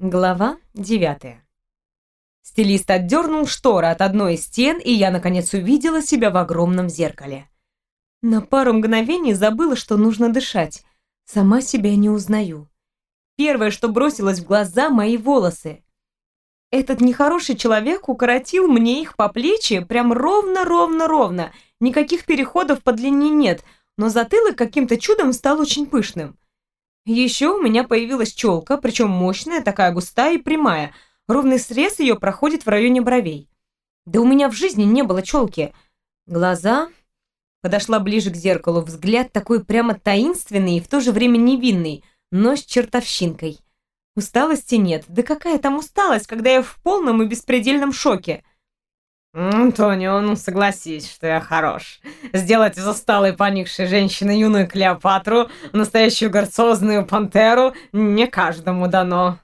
Глава девятая. Стилист отдернул шторы от одной из стен, и я, наконец, увидела себя в огромном зеркале. На пару мгновений забыла, что нужно дышать. Сама себя не узнаю. Первое, что бросилось в глаза, мои волосы. Этот нехороший человек укоротил мне их по плечи прям ровно-ровно-ровно. Никаких переходов по длине нет, но затылок каким-то чудом стал очень пышным. Еще у меня появилась челка, причем мощная, такая густая и прямая. Ровный срез ее проходит в районе бровей. Да у меня в жизни не было челки. Глаза... Подошла ближе к зеркалу. Взгляд такой прямо таинственный и в то же время невинный, но с чертовщинкой. Усталости нет. Да какая там усталость, когда я в полном и беспредельном шоке. «Антонио, ну согласись, что я хорош. Сделать из усталой поникшей женщины юную Клеопатру, настоящую горцозную пантеру, не каждому дано».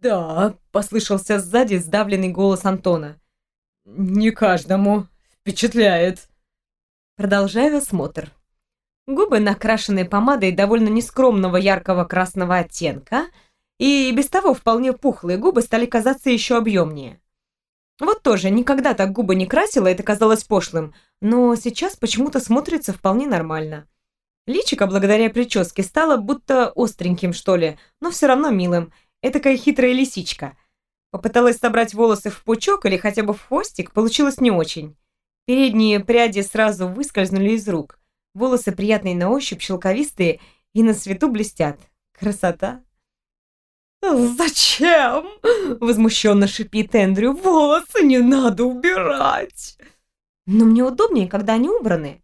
«Да», — послышался сзади сдавленный голос Антона. «Не каждому. Впечатляет». Продолжаю осмотр. Губы, накрашенные помадой довольно нескромного яркого красного оттенка, и без того вполне пухлые губы стали казаться еще объемнее. Вот тоже никогда так губы не красила, это казалось пошлым, но сейчас почему-то смотрится вполне нормально. Личико, благодаря прическе, стало будто остреньким, что ли, но все равно милым. Этакая хитрая лисичка. Попыталась собрать волосы в пучок или хотя бы в хвостик, получилось не очень. Передние пряди сразу выскользнули из рук. Волосы приятные на ощупь, шелковистые и на свету блестят. Красота. «Зачем?» — возмущенно шипит Эндрю. «Волосы не надо убирать!» «Но мне удобнее, когда они убраны».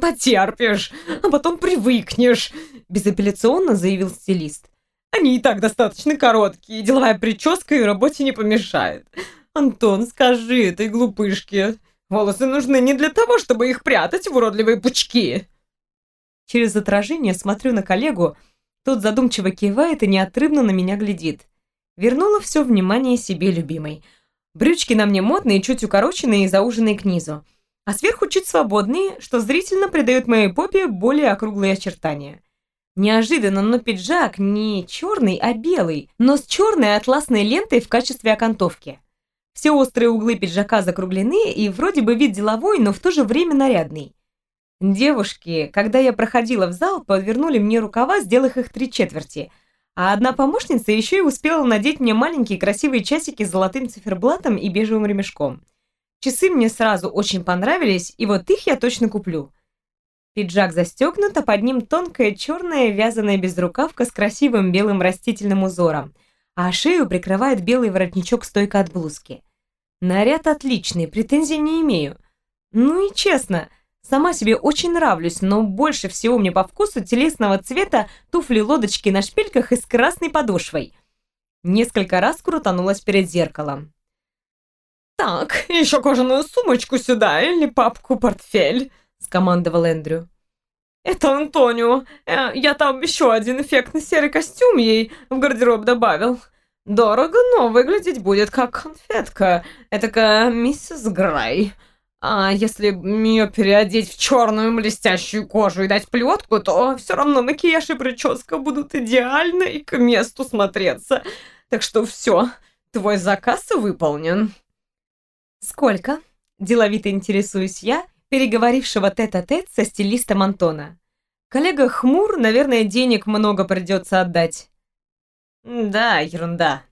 «Потерпишь, а потом привыкнешь», — безапелляционно заявил стилист. «Они и так достаточно короткие, деловая прическа и работе не помешает. Антон, скажи этой глупышке, волосы нужны не для того, чтобы их прятать в уродливые пучки». Через отражение смотрю на коллегу, — тот задумчиво кивает и неотрывно на меня глядит. Вернула все внимание себе любимой. Брючки на мне модные, чуть укороченные и зауженные к низу. А сверху чуть свободные, что зрительно придает моей попе более округлые очертания. Неожиданно, но пиджак не черный, а белый, но с черной атласной лентой в качестве окантовки. Все острые углы пиджака закруглены и вроде бы вид деловой, но в то же время нарядный. Девушки, когда я проходила в зал, подвернули мне рукава, сделав их три четверти. А одна помощница еще и успела надеть мне маленькие красивые часики с золотым циферблатом и бежевым ремешком. Часы мне сразу очень понравились, и вот их я точно куплю. Пиджак застегнут, а под ним тонкая черная вязаная безрукавка с красивым белым растительным узором, а шею прикрывает белый воротничок-стойка от блузки. Наряд отличный, претензий не имею. Ну и честно – Сама себе очень нравлюсь, но больше всего мне по вкусу телесного цвета туфли-лодочки на шпильках и с красной подошвой. Несколько раз крутанулась перед зеркалом. «Так, еще кожаную сумочку сюда или папку-портфель», — скомандовал Эндрю. «Это Антонио. Э, я там еще один эффектный серый костюм ей в гардероб добавил. Дорого, но выглядеть будет как конфетка. Этакая миссис Грей. А если ее переодеть в черную блестящую кожу и дать плетку, то все равно макияж и прическа будут идеально и к месту смотреться. Так что все, твой заказ выполнен. Сколько? Деловито интересуюсь я, переговорившего тет-а-тет -тет со стилистом Антона. Коллега хмур, наверное, денег много придется отдать. Да, ерунда.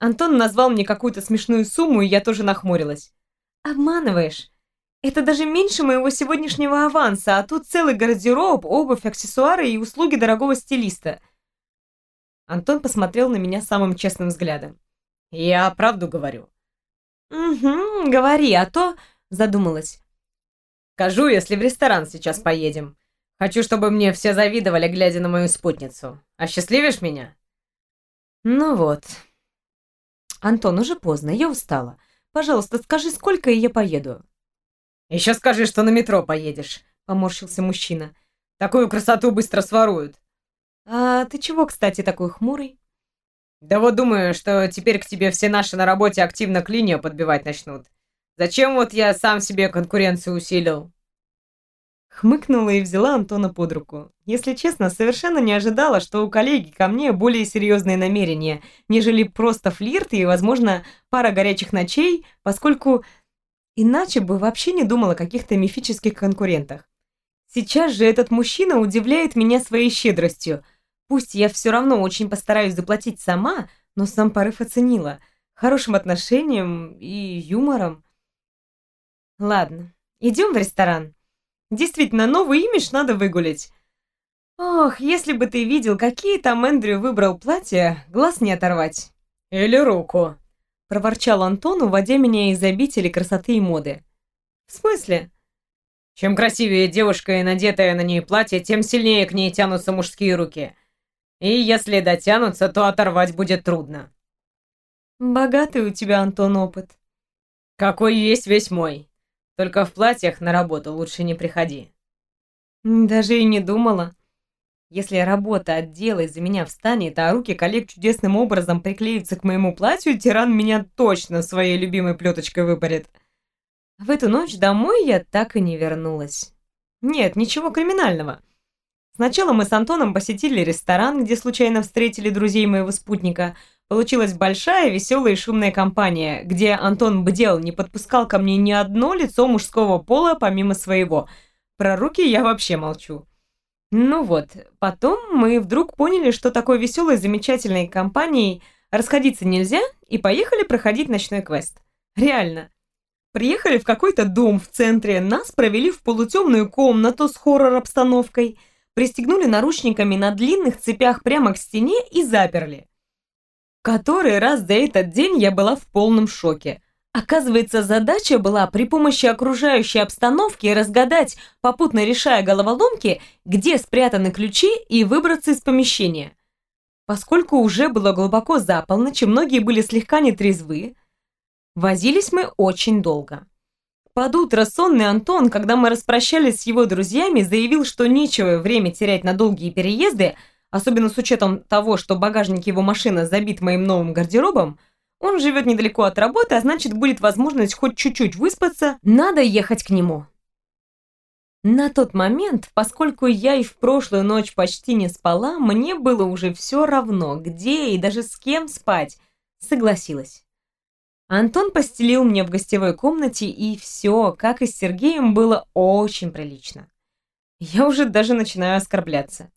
Антон назвал мне какую-то смешную сумму, и я тоже нахмурилась. Обманываешь. Это даже меньше моего сегодняшнего аванса, а тут целый гардероб, обувь, аксессуары и услуги дорогого стилиста. Антон посмотрел на меня самым честным взглядом. Я правду говорю. Угу, говори, а то задумалась. Скажу, если в ресторан сейчас поедем. Хочу, чтобы мне все завидовали, глядя на мою спутницу. Осчастливишь меня? Ну вот. Антон, уже поздно, я устала. Пожалуйста, скажи, сколько, и я поеду». «Еще скажи, что на метро поедешь», — поморщился мужчина. «Такую красоту быстро своруют». «А ты чего, кстати, такой хмурый?» «Да вот думаю, что теперь к тебе все наши на работе активно клинию подбивать начнут. Зачем вот я сам себе конкуренцию усилил?» Хмыкнула и взяла Антона под руку. Если честно, совершенно не ожидала, что у коллеги ко мне более серьезные намерения, нежели просто флирт и, возможно, пара горячих ночей, поскольку иначе бы вообще не думала о каких-то мифических конкурентах. Сейчас же этот мужчина удивляет меня своей щедростью. Пусть я все равно очень постараюсь заплатить сама, но сам порыв оценила. Хорошим отношением и юмором. Ладно, идем в ресторан. Действительно, новый имидж надо выгулять. Ох, если бы ты видел, какие там Эндрю выбрал платья, глаз не оторвать. Или руку. Проворчал Антон, уводя меня из обители красоты и моды. В смысле? Чем красивее девушка и надетое на ней платье, тем сильнее к ней тянутся мужские руки. И если дотянутся, то оторвать будет трудно. Богатый у тебя, Антон, опыт. Какой есть весь мой. Только в платьях на работу лучше не приходи. Даже и не думала. Если работа отдела из-за меня встанет, а руки коллег чудесным образом приклеятся к моему платью, тиран меня точно своей любимой плеточкой выпарит. В эту ночь домой я так и не вернулась. Нет, ничего криминального. Сначала мы с Антоном посетили ресторан, где случайно встретили друзей моего спутника – Получилась большая, веселая и шумная компания, где Антон бдел, не подпускал ко мне ни одно лицо мужского пола помимо своего. Про руки я вообще молчу. Ну вот, потом мы вдруг поняли, что такой веселой, замечательной компанией расходиться нельзя, и поехали проходить ночной квест. Реально. Приехали в какой-то дом в центре, нас провели в полутемную комнату с хоррор-обстановкой, пристегнули наручниками на длинных цепях прямо к стене и заперли. Который раз за этот день я была в полном шоке. Оказывается, задача была при помощи окружающей обстановки разгадать, попутно решая головоломки, где спрятаны ключи и выбраться из помещения. Поскольку уже было глубоко за полночь, многие были слегка нетрезвы, возились мы очень долго. Под утро сонный Антон, когда мы распрощались с его друзьями, заявил, что нечего время терять на долгие переезды, особенно с учетом того, что багажник его машины забит моим новым гардеробом, он живет недалеко от работы, а значит, будет возможность хоть чуть-чуть выспаться, надо ехать к нему. На тот момент, поскольку я и в прошлую ночь почти не спала, мне было уже все равно, где и даже с кем спать, согласилась. Антон постелил мне в гостевой комнате, и все, как и с Сергеем, было очень прилично. Я уже даже начинаю оскорбляться.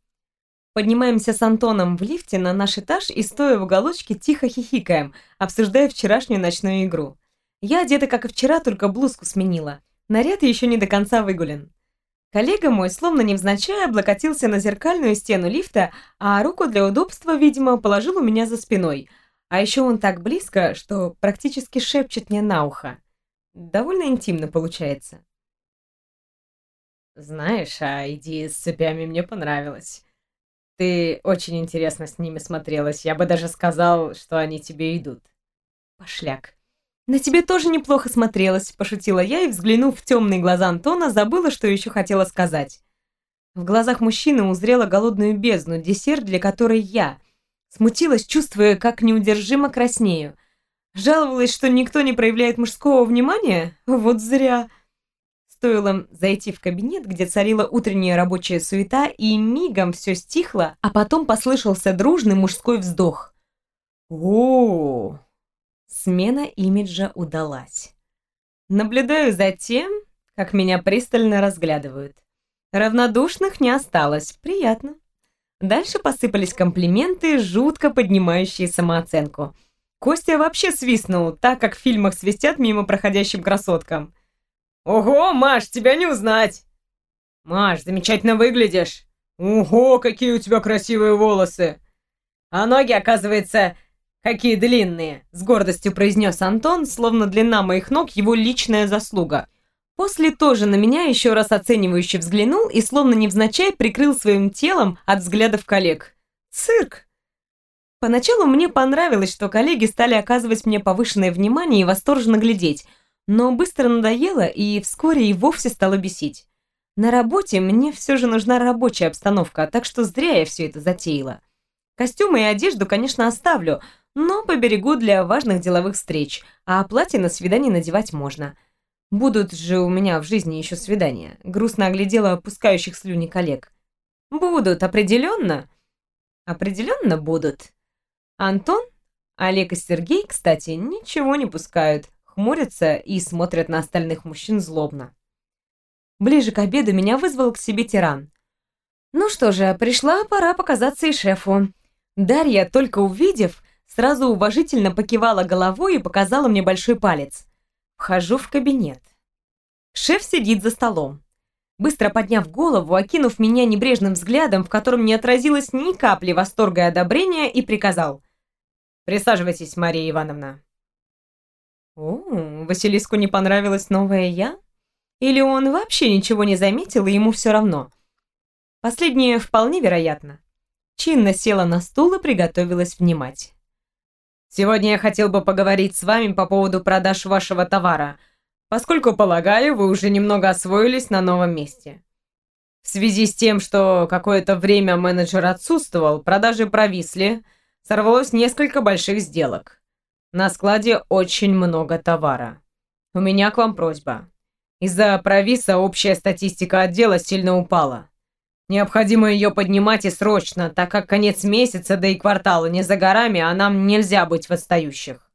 Поднимаемся с Антоном в лифте на наш этаж и, стоя в уголочке, тихо хихикаем, обсуждая вчерашнюю ночную игру. Я одета, как и вчера, только блузку сменила. Наряд еще не до конца выгулен. Коллега мой, словно невзначай, облокотился на зеркальную стену лифта, а руку для удобства, видимо, положил у меня за спиной. А еще он так близко, что практически шепчет мне на ухо. Довольно интимно получается. «Знаешь, а идея с цепями мне понравилась. Ты очень интересно с ними смотрелась. Я бы даже сказал, что они тебе идут. Пошляк. На тебе тоже неплохо смотрелась, пошутила я и, взглянув в темные глаза Антона, забыла, что еще хотела сказать. В глазах мужчины узрела голодную бездну, десерт, для которой я. Смутилась, чувствуя, как неудержимо краснею. Жаловалась, что никто не проявляет мужского внимания? Вот зря. Стоило зайти в кабинет, где царила утренняя рабочая суета, и мигом все стихло, а потом послышался дружный мужской вздох. о Смена имиджа удалась. Наблюдаю за тем, как меня пристально разглядывают. Равнодушных не осталось, приятно. Дальше посыпались комплименты, жутко поднимающие самооценку. Костя вообще свистнул, так как в фильмах свистят мимо проходящим красоткам. «Ого, Маш, тебя не узнать!» «Маш, замечательно выглядишь!» «Ого, какие у тебя красивые волосы!» «А ноги, оказывается, какие длинные!» С гордостью произнес Антон, словно длина моих ног его личная заслуга. После тоже на меня еще раз оценивающе взглянул и словно невзначай прикрыл своим телом от взглядов коллег. Цирк! Поначалу мне понравилось, что коллеги стали оказывать мне повышенное внимание и восторженно глядеть – но быстро надоело и вскоре и вовсе стало бесить. На работе мне все же нужна рабочая обстановка, так что зря я все это затеяла. Костюмы и одежду, конечно, оставлю, но поберегу для важных деловых встреч, а платье на свидание надевать можно. Будут же у меня в жизни еще свидания. Грустно оглядела опускающих слюни коллег. Будут, определенно. Определенно будут. Антон, Олег и Сергей, кстати, ничего не пускают, хмурятся и смотрят на остальных мужчин злобно. Ближе к обеду меня вызвал к себе тиран. Ну что же, пришла пора показаться и шефу. Дарья, только увидев, сразу уважительно покивала головой и показала мне большой палец. Вхожу в кабинет. Шеф сидит за столом. Быстро подняв голову, окинув меня небрежным взглядом, в котором не отразилось ни капли восторга и одобрения, и приказал. «Присаживайтесь, Мария Ивановна». О, Василиску не понравилась новая я? Или он вообще ничего не заметил, и ему все равно? Последнее вполне вероятно. Чинно села на стул и приготовилась внимать. «Сегодня я хотел бы поговорить с вами по поводу продаж вашего товара, поскольку, полагаю, вы уже немного освоились на новом месте. В связи с тем, что какое-то время менеджер отсутствовал, продажи провисли, сорвалось несколько больших сделок. На складе очень много товара. У меня к вам просьба. Из-за провиса общая статистика отдела сильно упала. Необходимо ее поднимать и срочно, так как конец месяца, да и квартала не за горами, а нам нельзя быть в отстающих.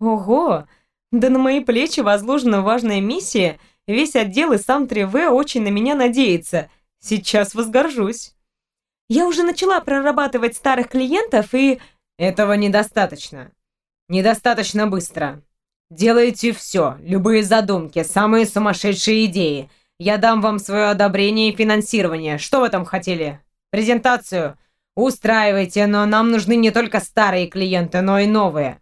Ого! Да на мои плечи возложена важная миссия, весь отдел и сам 3В очень на меня надеется. Сейчас возгоржусь. Я уже начала прорабатывать старых клиентов и... Этого недостаточно. Недостаточно быстро. Делайте все, любые задумки, самые сумасшедшие идеи. Я дам вам свое одобрение и финансирование. Что вы там хотели? Презентацию? Устраивайте, но нам нужны не только старые клиенты, но и новые.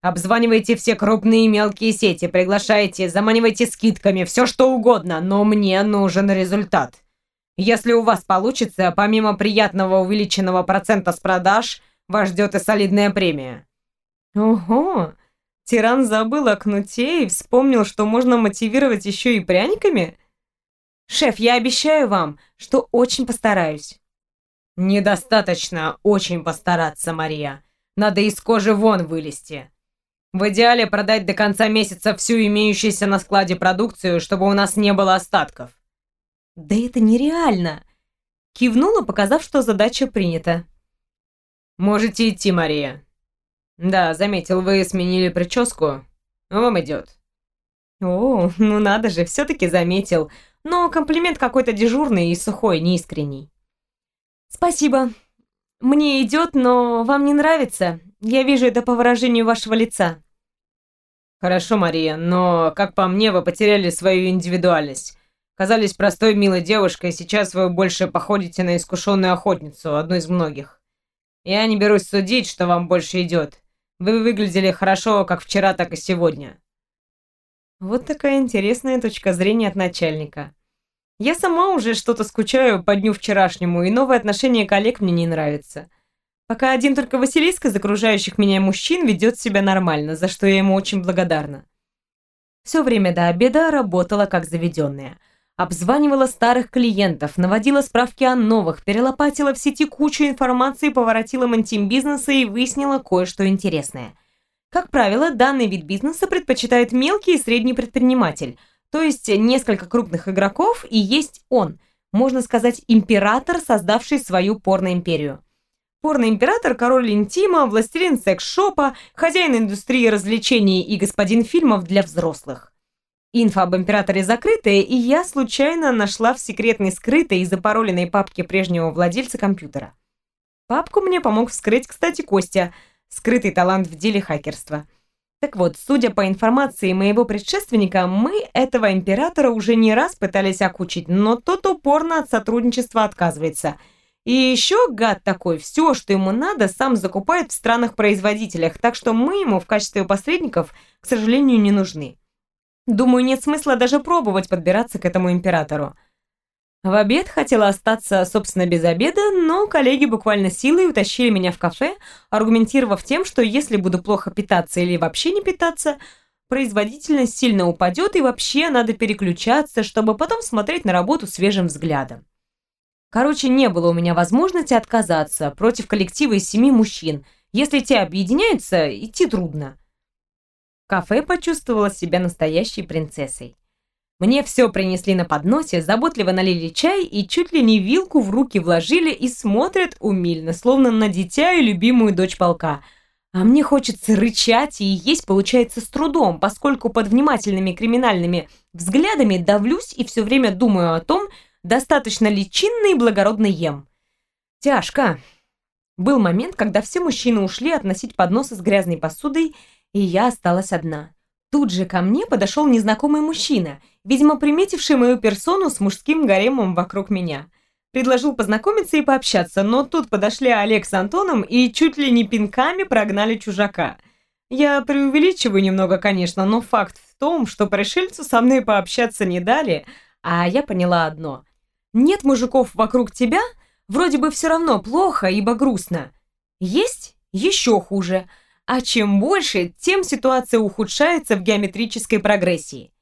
Обзванивайте все крупные и мелкие сети, приглашайте, заманивайте скидками, все что угодно, но мне нужен результат. Если у вас получится, помимо приятного увеличенного процента с продаж, вас ждет и солидная премия. Ого! Тиран забыл о кнуте и вспомнил, что можно мотивировать еще и пряниками? Шеф, я обещаю вам, что очень постараюсь. Недостаточно очень постараться, Мария. Надо из кожи вон вылезти. В идеале продать до конца месяца всю имеющуюся на складе продукцию, чтобы у нас не было остатков. Да это нереально. Кивнула, показав, что задача принята. Можете идти, Мария. «Да, заметил, вы сменили прическу. Вам идет». «О, ну надо же, все-таки заметил. Но комплимент какой-то дежурный и сухой, неискренний». «Спасибо. Мне идет, но вам не нравится. Я вижу это по выражению вашего лица». «Хорошо, Мария, но, как по мне, вы потеряли свою индивидуальность. Казались простой, милой девушкой, сейчас вы больше походите на искушенную охотницу, одну из многих. Я не берусь судить, что вам больше идет. Вы выглядели хорошо как вчера, так и сегодня». Вот такая интересная точка зрения от начальника. Я сама уже что-то скучаю по дню вчерашнему, и новое отношение коллег мне не нравится. Пока один только Василиск из окружающих меня мужчин ведет себя нормально, за что я ему очень благодарна. Все время до обеда работала как заведенная – Обзванивала старых клиентов, наводила справки о новых, перелопатила в сети кучу информации по воротилам интим-бизнеса и выяснила кое-что интересное. Как правило, данный вид бизнеса предпочитает мелкий и средний предприниматель, то есть несколько крупных игроков и есть он, можно сказать, император, создавший свою порноимперию. Порноимператор, король интима, властелин секс-шопа, хозяин индустрии развлечений и господин фильмов для взрослых. Инфа об императоре закрытая, и я случайно нашла в секретной скрытой и запароленной папке прежнего владельца компьютера. Папку мне помог вскрыть, кстати, Костя, скрытый талант в деле хакерства. Так вот, судя по информации моего предшественника, мы этого императора уже не раз пытались окучить, но тот упорно от сотрудничества отказывается. И еще гад такой, все, что ему надо, сам закупает в странах-производителях, так что мы ему в качестве посредников, к сожалению, не нужны. Думаю, нет смысла даже пробовать подбираться к этому императору. В обед хотела остаться, собственно, без обеда, но коллеги буквально силой утащили меня в кафе, аргументировав тем, что если буду плохо питаться или вообще не питаться, производительность сильно упадет и вообще надо переключаться, чтобы потом смотреть на работу свежим взглядом. Короче, не было у меня возможности отказаться против коллектива из семи мужчин. Если те объединяются, идти трудно. Кафе почувствовала себя настоящей принцессой. Мне все принесли на подносе, заботливо налили чай и чуть ли не вилку в руки вложили и смотрят умильно, словно на дитя и любимую дочь полка. А мне хочется рычать, и есть получается с трудом, поскольку под внимательными криминальными взглядами давлюсь и все время думаю о том, достаточно ли чинно и благородно ем. Тяжко. Был момент, когда все мужчины ушли относить подносы с грязной посудой, и я осталась одна. Тут же ко мне подошел незнакомый мужчина, видимо, приметивший мою персону с мужским гаремом вокруг меня. Предложил познакомиться и пообщаться, но тут подошли Олег с Антоном и чуть ли не пинками прогнали чужака. Я преувеличиваю немного, конечно, но факт в том, что пришельцу со мной пообщаться не дали, а я поняла одно. Нет мужиков вокруг тебя, вроде бы все равно плохо, ибо грустно. Есть еще хуже – а чем больше, тем ситуация ухудшается в геометрической прогрессии.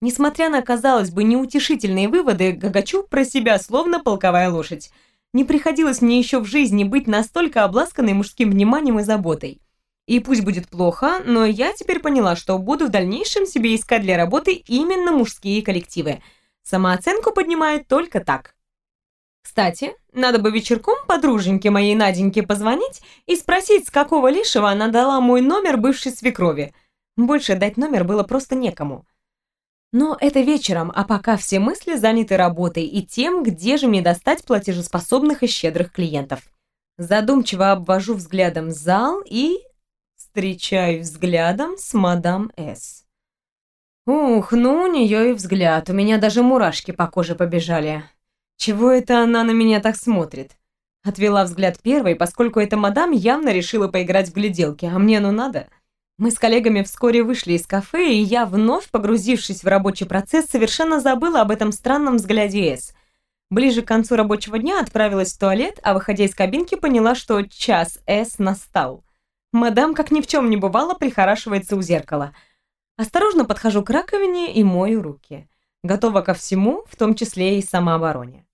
Несмотря на, казалось бы, неутешительные выводы, гагачу про себя словно полковая лошадь. Не приходилось мне еще в жизни быть настолько обласканной мужским вниманием и заботой. И пусть будет плохо, но я теперь поняла, что буду в дальнейшем себе искать для работы именно мужские коллективы. Самооценку поднимает только так. Кстати, надо бы вечерком подруженьке моей Наденьке позвонить и спросить, с какого лишего она дала мой номер бывшей свекрови. Больше дать номер было просто некому. Но это вечером, а пока все мысли заняты работой и тем, где же мне достать платежеспособных и щедрых клиентов. Задумчиво обвожу взглядом зал и встречаю взглядом с мадам С. Ух, ну у нее и взгляд, у меня даже мурашки по коже побежали. Чего это она на меня так смотрит? Отвела взгляд первой, поскольку эта мадам явно решила поиграть в гляделки, а мне ну надо. Мы с коллегами вскоре вышли из кафе, и я, вновь погрузившись в рабочий процесс, совершенно забыла об этом странном взгляде С. Ближе к концу рабочего дня отправилась в туалет, а выходя из кабинки, поняла, что час С настал. Мадам, как ни в чем не бывало, прихорашивается у зеркала. Осторожно подхожу к раковине и мою руки. Готова ко всему, в том числе и самообороне.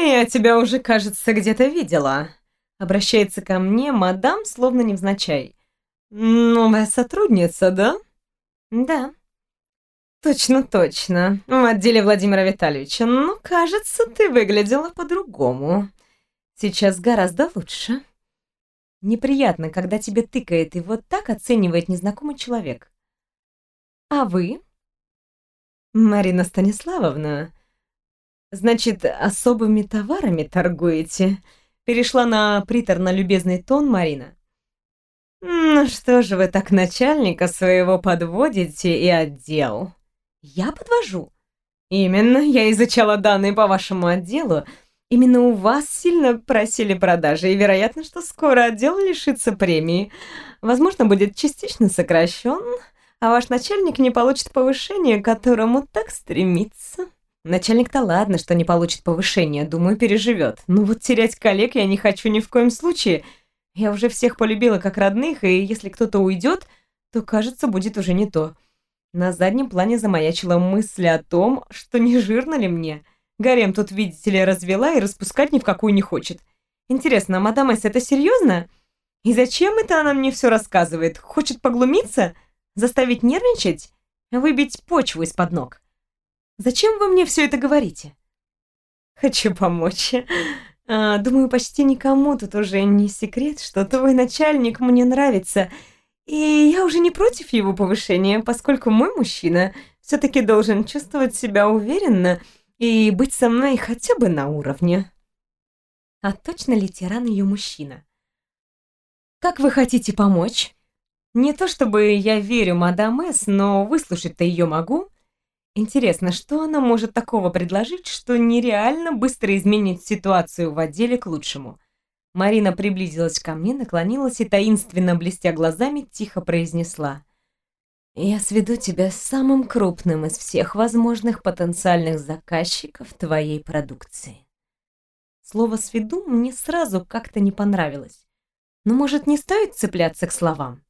«Я тебя уже, кажется, где-то видела», — обращается ко мне мадам, словно невзначай. «Новая сотрудница, да?» «Да». «Точно, точно. В отделе Владимира Витальевича. Ну, кажется, ты выглядела по-другому. Сейчас гораздо лучше». Неприятно, когда тебе тыкает и вот так оценивает незнакомый человек. «А вы?» «Марина Станиславовна», Значит, особыми товарами торгуете? Перешла на приторно-любезный тон Марина. Ну что же вы так начальника своего подводите и отдел? Я подвожу. Именно, я изучала данные по вашему отделу. Именно у вас сильно просили продажи, и вероятно, что скоро отдел лишится премии. Возможно, будет частично сокращен, а ваш начальник не получит повышения, к которому так стремится. Начальник-то ладно, что не получит повышения, думаю, переживет. Ну вот терять коллег я не хочу ни в коем случае. Я уже всех полюбила как родных, и если кто-то уйдет, то, кажется, будет уже не то. На заднем плане замаячила мысль о том, что не жирно ли мне. Гарем тут, видите ли, развела и распускать ни в какую не хочет. Интересно, а мадам Эс, это серьезно? И зачем это она мне все рассказывает? Хочет поглумиться? Заставить нервничать? Выбить почву из-под ног? Зачем вы мне все это говорите? Хочу помочь. А, думаю, почти никому тут уже не секрет, что твой начальник мне нравится, и я уже не против его повышения, поскольку мой мужчина все-таки должен чувствовать себя уверенно и быть со мной хотя бы на уровне. А точно ли тиран ее мужчина? Как вы хотите помочь? Не то чтобы я верю мадам С, но выслушать-то ее могу. Интересно, что она может такого предложить, что нереально быстро изменит ситуацию в отделе к лучшему? Марина приблизилась ко мне, наклонилась и, таинственно блестя глазами, тихо произнесла. «Я сведу тебя с самым крупным из всех возможных потенциальных заказчиков твоей продукции». Слово «сведу» мне сразу как-то не понравилось. Но, может, не стоит цепляться к словам?